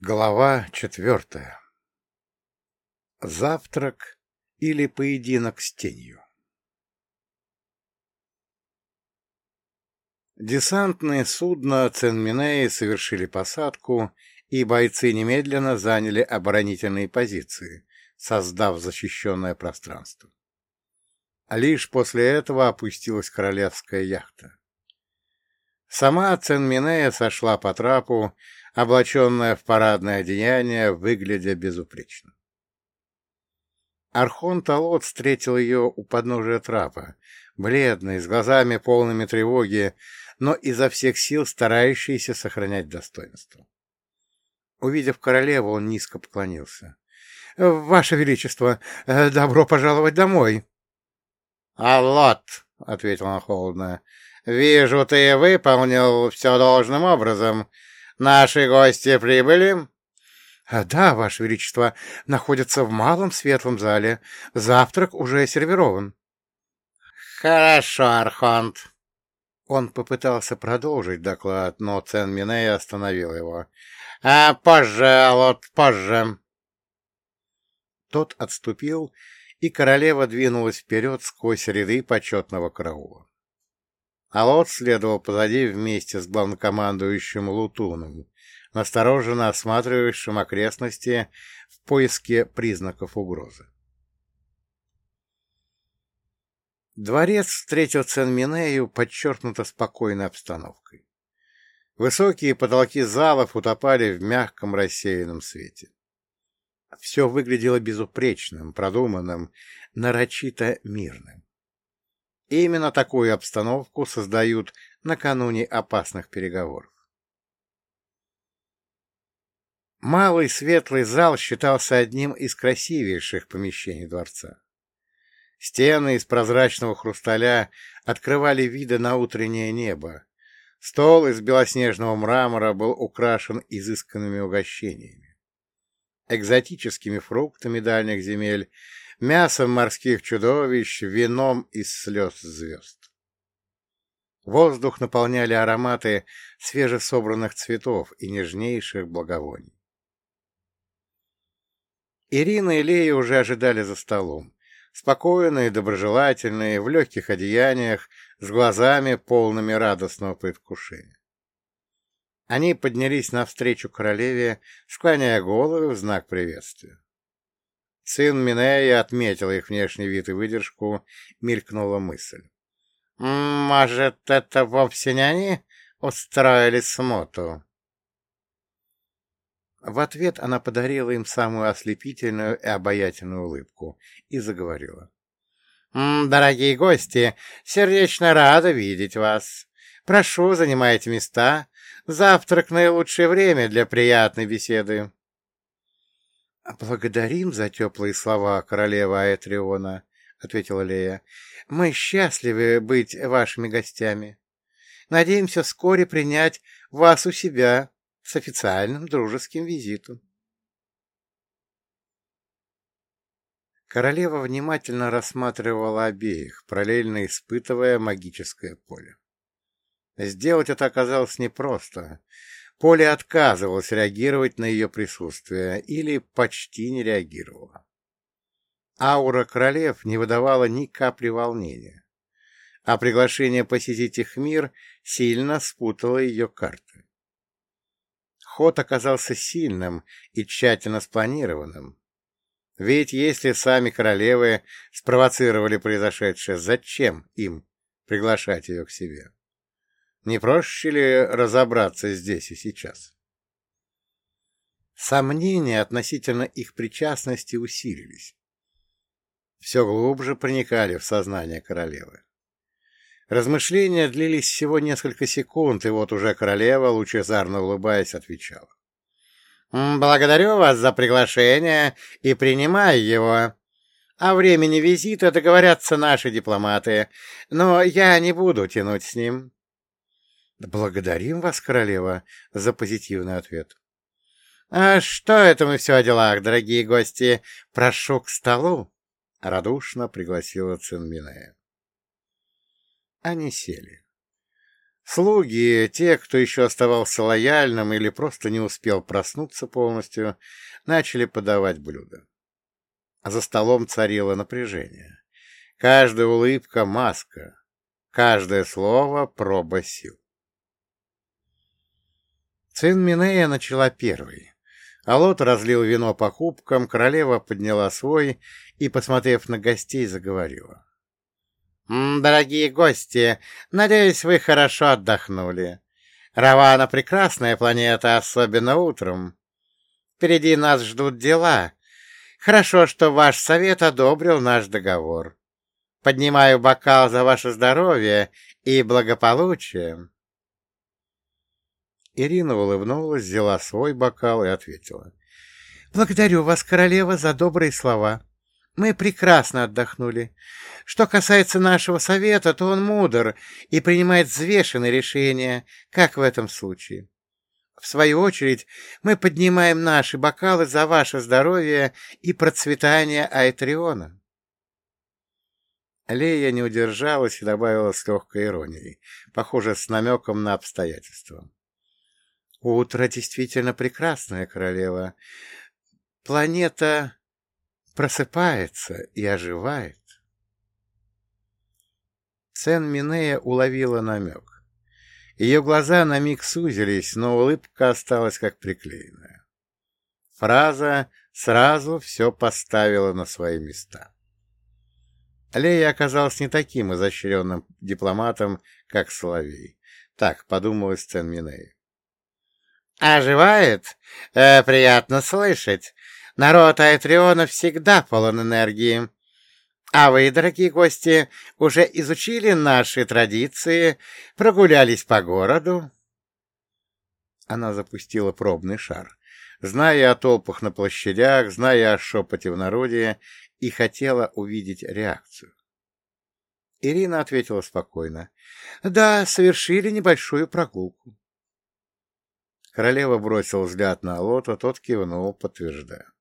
Глава четвертая. Завтрак или поединок с тенью. Десантные судна Ценминеи совершили посадку, и бойцы немедленно заняли оборонительные позиции, создав защищенное пространство. Лишь после этого опустилась королевская яхта. Сама Ценминея сошла по трапу, облаченная в парадное одеяние, выглядя безупречно. Архон Талот встретил ее у подножия трапа, бледный, с глазами полными тревоги, но изо всех сил старающийся сохранять достоинство. Увидев королеву, он низко поклонился. — Ваше Величество, э, добро пожаловать домой! — Аллот! — ответил он холодно. — Вижу, ты выполнил все должным образом. Наши гости прибыли? — Да, Ваше Величество, находятся в малом светлом зале. Завтрак уже сервирован. — Хорошо, Архонт. Он попытался продолжить доклад, но Цен Минея остановил его. — А позже, Лот, позже. Тот отступил, и королева двинулась вперед сквозь ряды почетного караула. Алот следовал позади вместе с главнокомандующим Лутуном, настороженно осматривающим окрестности в поиске признаков угрозы. Дворец встретил Ценминею подчеркнуто спокойной обстановкой. Высокие потолки залов утопали в мягком рассеянном свете. Все выглядело безупречным, продуманным, нарочито мирным. И именно такую обстановку создают накануне опасных переговоров. Малый светлый зал считался одним из красивейших помещений дворца. Стены из прозрачного хрусталя открывали виды на утреннее небо. Стол из белоснежного мрамора был украшен изысканными угощениями. Экзотическими фруктами дальних земель мясом морских чудовищ, вином из слез звезд. Воздух наполняли ароматы свежесобранных цветов и нежнейших благовоний. Ирина и Лея уже ожидали за столом, спокойные, доброжелательные, в легких одеяниях, с глазами, полными радостного предвкушения. Они поднялись навстречу королеве, склоняя головы в знак приветствия. Сын Минея отметил их внешний вид и выдержку, мелькнула мысль. «Может, это вовсе не они устроили смуту?» В ответ она подарила им самую ослепительную и обаятельную улыбку и заговорила. «Дорогие гости, сердечно рада видеть вас. Прошу, занимайте места. Завтрак — наилучшее время для приятной беседы». — Благодарим за теплые слова королева Аэтриона, — ответила Лея. — Мы счастливы быть вашими гостями. Надеемся вскоре принять вас у себя с официальным дружеским визитом. Королева внимательно рассматривала обеих, параллельно испытывая магическое поле. Сделать это оказалось непросто. Поле отказывалось реагировать на ее присутствие или почти не реагировала. Аура королев не выдавала ни капли волнения, а приглашение посетить их мир сильно спутало ее карты. Ход оказался сильным и тщательно спланированным. Ведь если сами королевы спровоцировали произошедшее, зачем им приглашать ее к себе? Не проще ли разобраться здесь и сейчас? Сомнения относительно их причастности усилились. Все глубже проникали в сознание королевы. Размышления длились всего несколько секунд, и вот уже королева, лучезарно улыбаясь, отвечала. «Благодарю вас за приглашение и принимаю его. О времени визита договорятся наши дипломаты, но я не буду тянуть с ним. Благодарим вас, королева, за позитивный ответ. А что это мы все о делах, дорогие гости? Прошу к столу, радушно пригласила Цинминея. Они сели. Слуги, те, кто еще оставался лояльным или просто не успел проснуться полностью, начали подавать блюда. За столом царило напряжение. Каждая улыбка — маска, каждое слово — проба сил. Цин Минея начала первой. Алот разлил вино по кубкам, королева подняла свой и, посмотрев на гостей, заговорила. «Дорогие гости, надеюсь, вы хорошо отдохнули. Равана — прекрасная планета, особенно утром. Впереди нас ждут дела. Хорошо, что ваш совет одобрил наш договор. Поднимаю бокал за ваше здоровье и благополучие». Ирина улыбнулась, взяла свой бокал и ответила. — Благодарю вас, королева, за добрые слова. Мы прекрасно отдохнули. Что касается нашего совета, то он мудр и принимает взвешенные решения, как в этом случае. В свою очередь, мы поднимаем наши бокалы за ваше здоровье и процветание Айтриона. Лея не удержалась и добавила с легкой иронией, похоже, с намеком на обстоятельства. Утро действительно прекрасное, королева. Планета просыпается и оживает. Цен Минея уловила намек. Ее глаза на миг сузились, но улыбка осталась как приклеенная. Фраза сразу все поставила на свои места. Лея оказалась не таким изощренным дипломатом, как Соловей. Так подумалось Цен Минея. «Оживает? Э, приятно слышать. Народ Айтриона всегда полон энергии. А вы, дорогие гости, уже изучили наши традиции, прогулялись по городу?» Она запустила пробный шар, зная о толпах на площадях, зная о шепоте в народе, и хотела увидеть реакцию. Ирина ответила спокойно. «Да, совершили небольшую прогулку». Королева бросила взгляд на Лота, тот кивнул, подтверждая.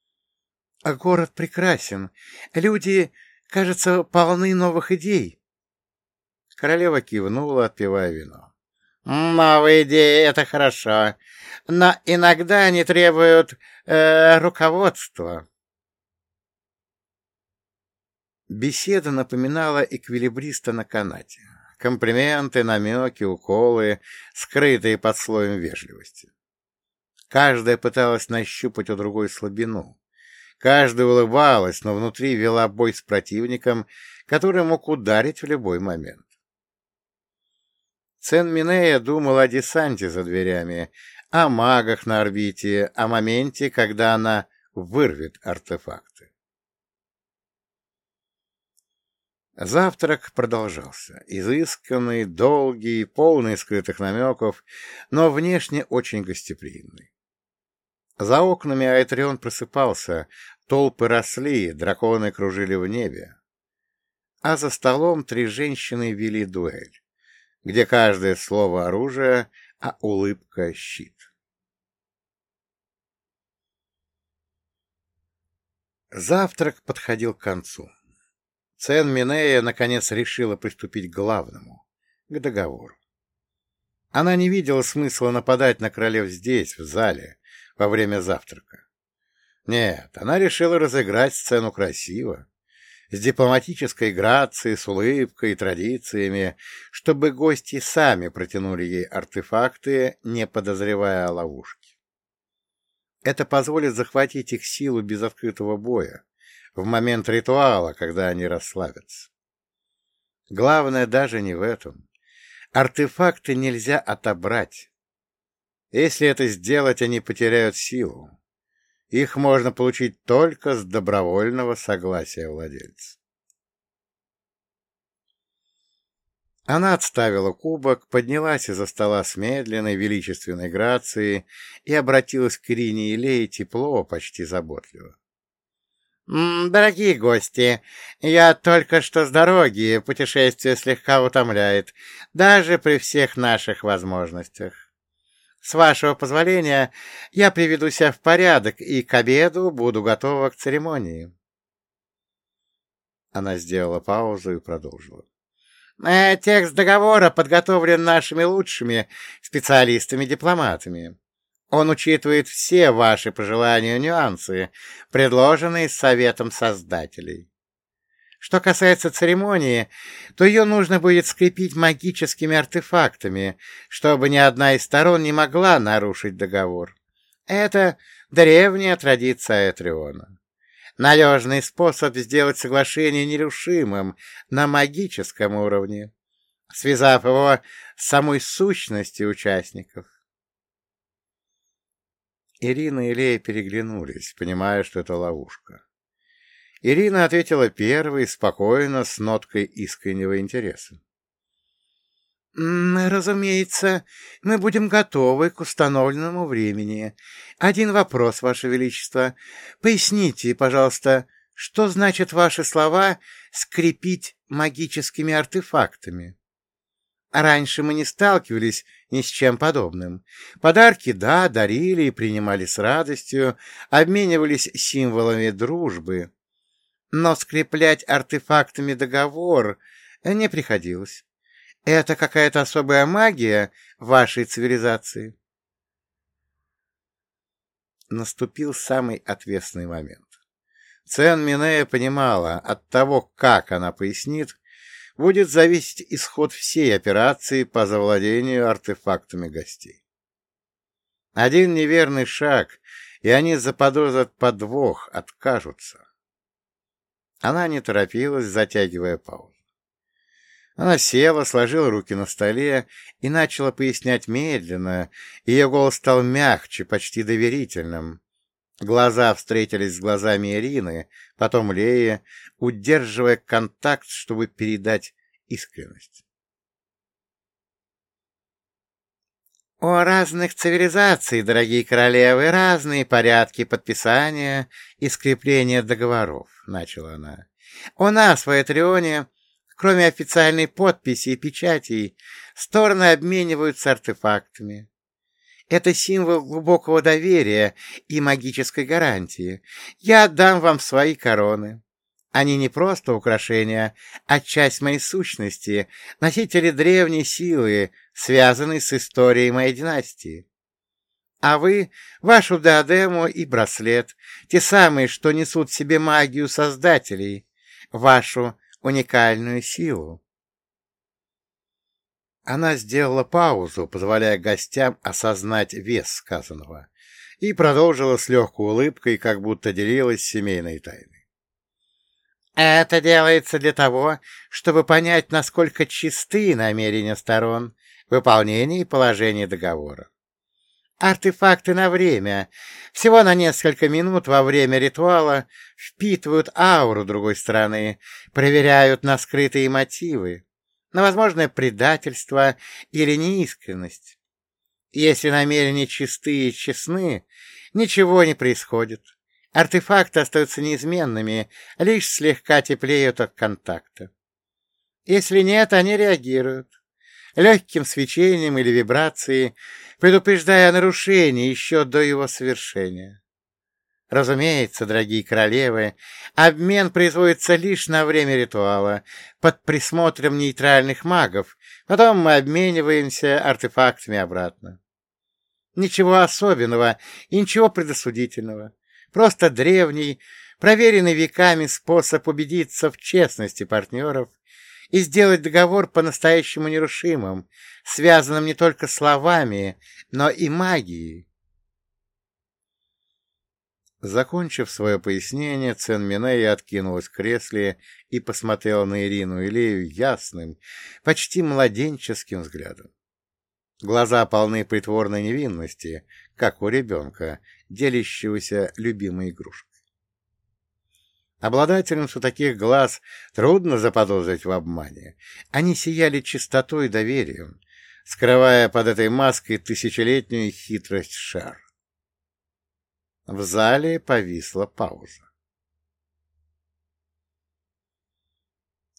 — А город прекрасен. Люди, кажется, полны новых идей. Королева кивнула, отпивая вино. — Новые идеи — это хорошо, но иногда они требуют э, руководства. Беседа напоминала эквилибриста на канате. Комплименты, намеки, уколы, скрытые под слоем вежливости. Каждая пыталась нащупать у другой слабину. Каждая улыбалась, но внутри вела бой с противником, который мог ударить в любой момент. Цен Минея думал о десанте за дверями, о магах на орбите, о моменте, когда она вырвет артефакты. Завтрак продолжался, изысканный, долгий, полный скрытых намеков, но внешне очень гостеприимный. За окнами Айтрион просыпался, толпы росли, драконы кружили в небе. А за столом три женщины вели дуэль, где каждое слово оружие, а улыбка — щит. Завтрак подходил к концу. Цен Минея наконец решила приступить к главному — к договору. Она не видела смысла нападать на королев здесь, в зале, во время завтрака. Нет, она решила разыграть сцену красиво, с дипломатической грацией, с улыбкой и традициями, чтобы гости сами протянули ей артефакты, не подозревая о ловушке. Это позволит захватить их силу без открытого боя, в момент ритуала, когда они расслабятся. Главное даже не в этом. Артефакты нельзя отобрать. Если это сделать, они потеряют силу. Их можно получить только с добровольного согласия владельца. Она отставила кубок, поднялась из-за стола с медленной, величественной грацией и обратилась к Ирине и Лее тепло, почти заботливо. «Дорогие гости, я только что с дороги, путешествие слегка утомляет, даже при всех наших возможностях. С вашего позволения, я приведу себя в порядок и к обеду буду готова к церемонии». Она сделала паузу и продолжила. Э, текст договора подготовлен нашими лучшими специалистами-дипломатами. Он учитывает все ваши пожелания и нюансы, предложенные Советом Создателей. Что касается церемонии, то ее нужно будет скрепить магическими артефактами, чтобы ни одна из сторон не могла нарушить договор. Это древняя традиция Этриона. Надежный способ сделать соглашение нерушимым на магическом уровне, связав его с самой сущностью участников. Ирина и Лея переглянулись, понимая, что это ловушка. Ирина ответила первой, спокойно, с ноткой искреннего интереса. «Разумеется, мы будем готовы к установленному времени. Один вопрос, Ваше Величество. Поясните, пожалуйста, что значит ваши слова «скрепить магическими артефактами»?» Раньше мы не сталкивались ни с чем подобным. Подарки, да, дарили и принимали с радостью, обменивались символами дружбы. Но скреплять артефактами договор не приходилось. Это какая-то особая магия вашей цивилизации? Наступил самый ответственный момент. Цен Минея понимала, от того, как она пояснит, будет зависеть исход всей операции по завладению артефактами гостей. Один неверный шаг, и они заподозрят подвох, откажутся. Она не торопилась, затягивая паузу. Она села, сложила руки на столе и начала пояснять медленно. Ее голос стал мягче, почти доверительным. Глаза встретились с глазами Ирины, потом Леи, удерживая контакт, чтобы передать искренность. «У разных цивилизаций, дорогие королевы, разные порядки подписания и скрепления договоров», — начала она. «У нас в Этрионе Кроме официальной подписи и печатей, стороны обмениваются артефактами. Это символ глубокого доверия и магической гарантии. Я отдам вам свои короны. Они не просто украшения, а часть моей сущности, носители древней силы, связанной с историей моей династии. А вы, вашу диадему и браслет, те самые, что несут в себе магию создателей, вашу уникальную силу. Она сделала паузу, позволяя гостям осознать вес сказанного, и продолжила с легкой улыбкой, как будто делилась семейной тайной. «Это делается для того, чтобы понять, насколько чисты намерения сторон в выполнении положений договора. Артефакты на время, всего на несколько минут во время ритуала, впитывают ауру другой стороны, проверяют на скрытые мотивы, на возможное предательство или неискренность. Если намерения чисты и честны, ничего не происходит. Артефакты остаются неизменными, лишь слегка теплеют от контакта. Если нет, они реагируют легким свечением или вибрацией, предупреждая о нарушении еще до его совершения. Разумеется, дорогие королевы, обмен производится лишь на время ритуала, под присмотром нейтральных магов, потом мы обмениваемся артефактами обратно. Ничего особенного и ничего предосудительного. Просто древний, проверенный веками способ убедиться в честности партнеров и сделать договор по-настоящему нерушимым, связанным не только словами, но и магией. Закончив свое пояснение, Цен Минея откинулась в кресле и посмотрела на Ирину Илею ясным, почти младенческим взглядом. Глаза полны притворной невинности, как у ребенка, делящегося любимой игрушкой. Обладательницу таких глаз трудно заподозрить в обмане. Они сияли чистотой и доверием, скрывая под этой маской тысячелетнюю хитрость шар. В зале повисла пауза.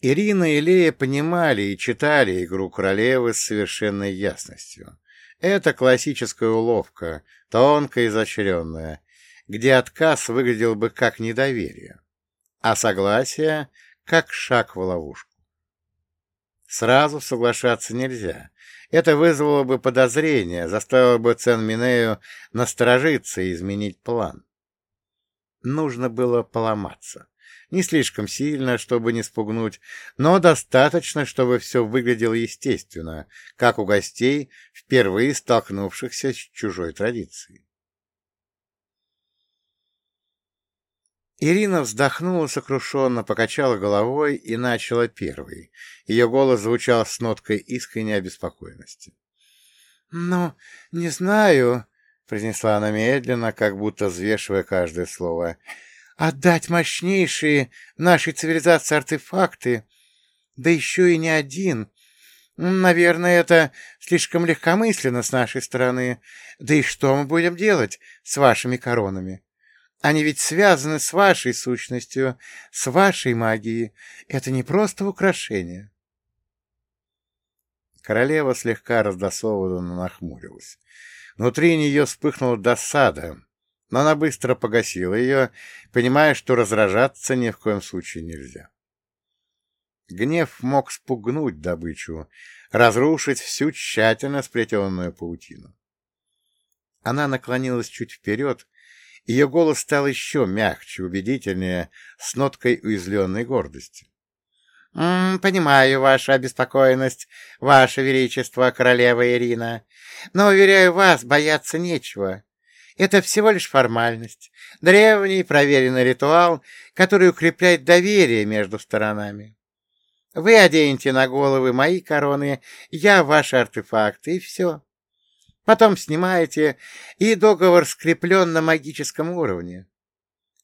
Ирина и Лея понимали и читали игру королевы с совершенной ясностью. Это классическая уловка, тонко изощренная, где отказ выглядел бы как недоверие а согласие — как шаг в ловушку. Сразу соглашаться нельзя. Это вызвало бы подозрение, заставило бы Цен Минею насторожиться и изменить план. Нужно было поломаться. Не слишком сильно, чтобы не спугнуть, но достаточно, чтобы все выглядело естественно, как у гостей, впервые столкнувшихся с чужой традицией. Ирина вздохнула сокрушенно, покачала головой и начала первой. Ее голос звучал с ноткой искренней обеспокоенности. — Ну, не знаю, — произнесла она медленно, как будто взвешивая каждое слово. — Отдать мощнейшие нашей цивилизации артефакты, да еще и не один. Наверное, это слишком легкомысленно с нашей стороны. Да и что мы будем делать с вашими коронами? Они ведь связаны с вашей сущностью, с вашей магией. Это не просто украшение. Королева слегка раздосованно нахмурилась. Внутри нее вспыхнула досада, но она быстро погасила ее, понимая, что разражаться ни в коем случае нельзя. Гнев мог спугнуть добычу, разрушить всю тщательно сплетенную паутину. Она наклонилась чуть вперед, ее голос стал еще мягче, убедительнее, с ноткой уязвленной гордости. «М -м, «Понимаю вашу обеспокоенность, ваше величество, королева Ирина, но, уверяю вас, бояться нечего. Это всего лишь формальность, древний проверенный ритуал, который укрепляет доверие между сторонами. Вы оденете на головы мои короны, я ваши артефакты, и все. Потом снимаете, и договор скреплен на магическом уровне.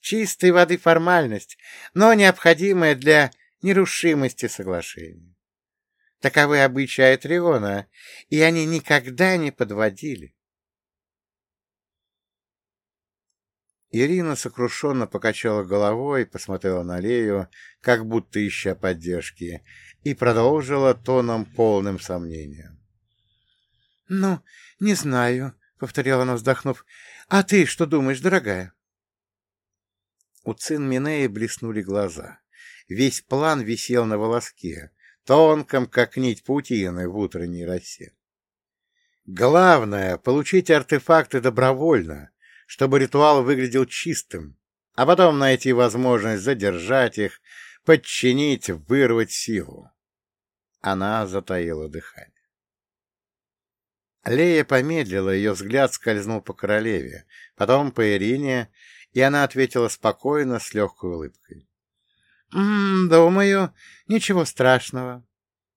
Чистой воды формальность, но необходимая для нерушимости соглашения. Таковы обычаи Атриона, и они никогда не подводили. Ирина сокрушенно покачала головой, посмотрела на Лею, как будто ища поддержки, и продолжила тоном полным сомнения. — Ну, не знаю, — повторяла она, вздохнув. — А ты что думаешь, дорогая? У Цин Минеи блеснули глаза. Весь план висел на волоске, тонком, как нить паутины в утренней росе. Главное — получить артефакты добровольно, чтобы ритуал выглядел чистым, а потом найти возможность задержать их, подчинить, вырвать силу. Она затаила дыхание. Лея помедлила, ее взгляд скользнул по королеве, потом по Ирине, и она ответила спокойно, с легкой улыбкой. — Думаю, ничего страшного.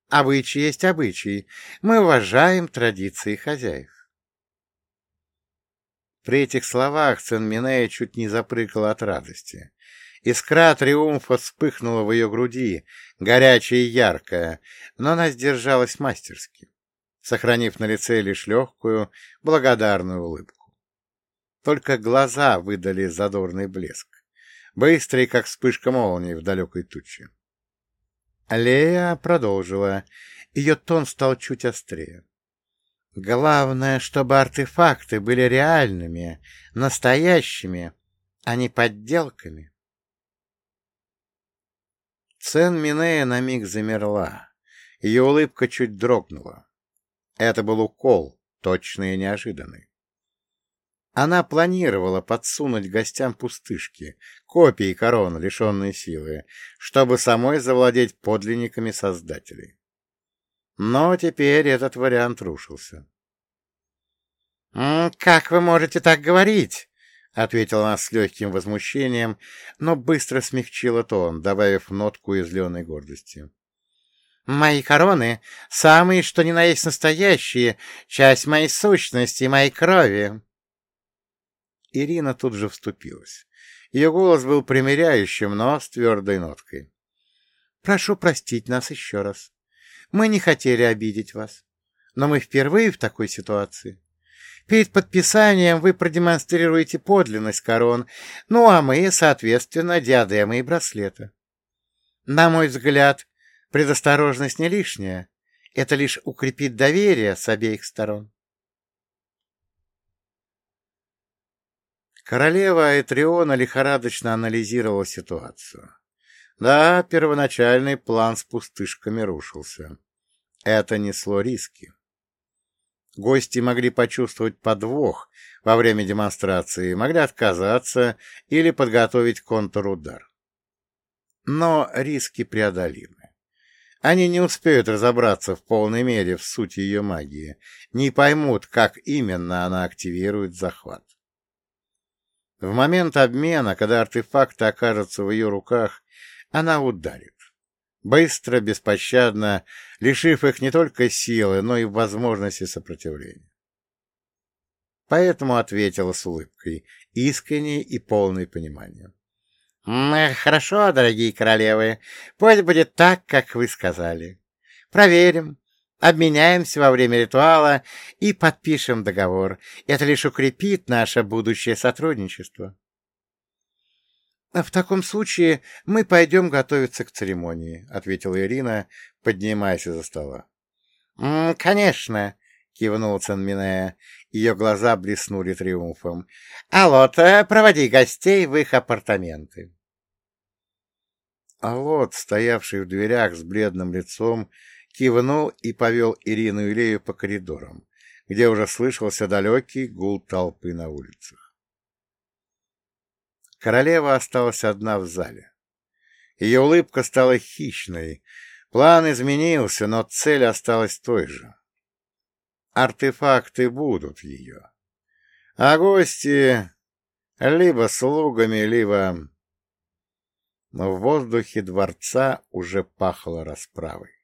Обычаи есть обычаи. Мы уважаем традиции хозяев. При этих словах Ценминея чуть не запрыгала от радости. Искра триумфа вспыхнула в ее груди, горячая и яркая, но она сдержалась мастерски сохранив на лице лишь легкую, благодарную улыбку. Только глаза выдали задорный блеск, быстрый, как вспышка молнии в далекой туче. Лея продолжила. Ее тон стал чуть острее. Главное, чтобы артефакты были реальными, настоящими, а не подделками. Цен Минея на миг замерла. Ее улыбка чуть дрогнула. Это был укол, точный и неожиданный. Она планировала подсунуть гостям пустышки, копии корон, лишенные силы, чтобы самой завладеть подлинниками создателей. Но теперь этот вариант рушился. — Как вы можете так говорить? — ответила она с легким возмущением, но быстро смягчила тон, добавив нотку уязвленной гордости. Мои короны — самые, что ни на есть настоящие, часть моей сущности, моей крови. Ирина тут же вступилась. Ее голос был примиряющим, но с твердой ноткой. — Прошу простить нас еще раз. Мы не хотели обидеть вас, но мы впервые в такой ситуации. Перед подписанием вы продемонстрируете подлинность корон, ну а мы, соответственно, диадемы и браслеты. На мой взгляд, Предосторожность не лишняя. Это лишь укрепит доверие с обеих сторон. Королева Этриона лихорадочно анализировала ситуацию. Да, первоначальный план с пустышками рушился. Это несло риски. Гости могли почувствовать подвох во время демонстрации, могли отказаться или подготовить контрудар. Но риски преодолимы. Они не успеют разобраться в полной мере в сути ее магии, не поймут, как именно она активирует захват. В момент обмена, когда артефакты окажутся в ее руках, она ударит. Быстро, беспощадно, лишив их не только силы, но и возможности сопротивления. Поэтому ответила с улыбкой, искренней и полной понимания. «Хорошо, дорогие королевы, пусть будет так, как вы сказали. Проверим, обменяемся во время ритуала и подпишем договор. Это лишь укрепит наше будущее сотрудничество». «В таком случае мы пойдем готовиться к церемонии», — ответила Ирина, поднимаясь из-за стола. «Конечно», — кивнул Ценминея. Ее глаза блеснули триумфом. «Алота, проводи гостей в их апартаменты». Алот, стоявший в дверях с бледным лицом, кивнул и повел Ирину и Лею по коридорам, где уже слышался далекий гул толпы на улицах. Королева осталась одна в зале. Ее улыбка стала хищной, план изменился, но цель осталась той же. Артефакты будут ее, а гости либо слугами, либо... Но в воздухе дворца уже пахло расправой.